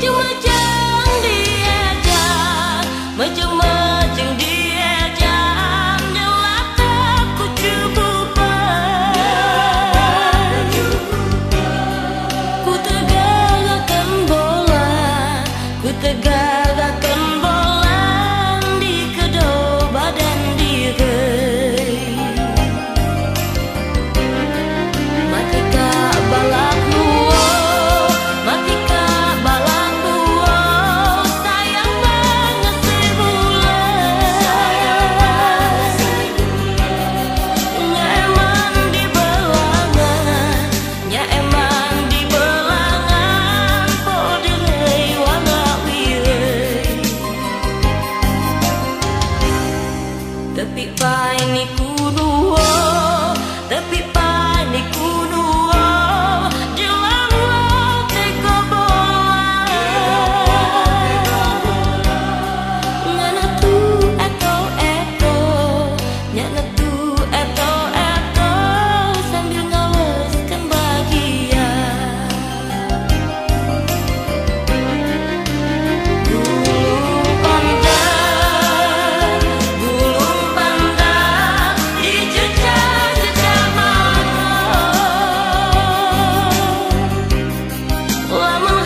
Maju-maju panik puno, tapi panik Well,